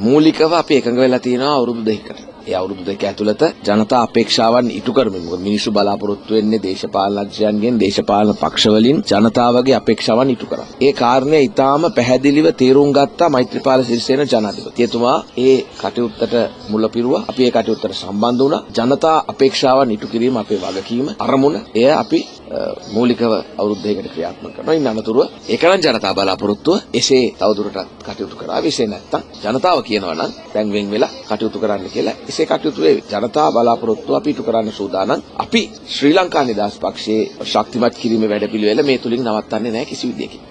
මූලිකව අපි එකඟ වෙලා තියෙනවා අවුරුදු දෙකකට. ඒ අවුරුදු දෙක ඇතුළත ජනතා අපේක්ෂාවන් ඉටු කරමින් මොකද මිනිස්සු බලාපොරොත්තු වෙන්නේ දේශපාලනඥයන්ගෙන් දේශපාලන පක්ෂවලින් ජනතාවගේ අපේක්ෂාවන් ඉටු කරන්න. ඒ කාරණය ඊටාම පැහැදිලිව තේරුම් ගත්තා මෛත්‍රීපාල සිරිසේන ජනාධිපති. එතුමා ඒ කටයුත්තට මුල පිරුවා. අපි ඒ කටයුත්තට සම්බන්ධ වුණා. ජනතා අපේක්ෂාවන් ඉටු කිරීම අපේ වගකීම. අරමුණ එය අපි මූලිකව අවුරුදු දෙකකට ක්‍රියාත්මක කරනවා. ඉන් අනතුරුව ඒකනම් ජනතා බලාපොරොත්තුව එසේ තවදුරටත් කටයුතු කරා. එසේ නැත්තම් ජනතාව කියනවා නම් දැන් වෙන් වෙලා කටයුතු කරන්න කියලා එසේ කටයුතු වේවි. ජනතා බලාපොරොත්තුව අපි ඉටු කරන්න සූදානම්. අපි ශ්‍රී ලංකා නිදහස් පක්ෂයේ ශක්තිමත් කිරීමේ වැඩපිළිවෙල මේ තුලින් නවත්තන්නේ නැහැ කිසි විදියකින්.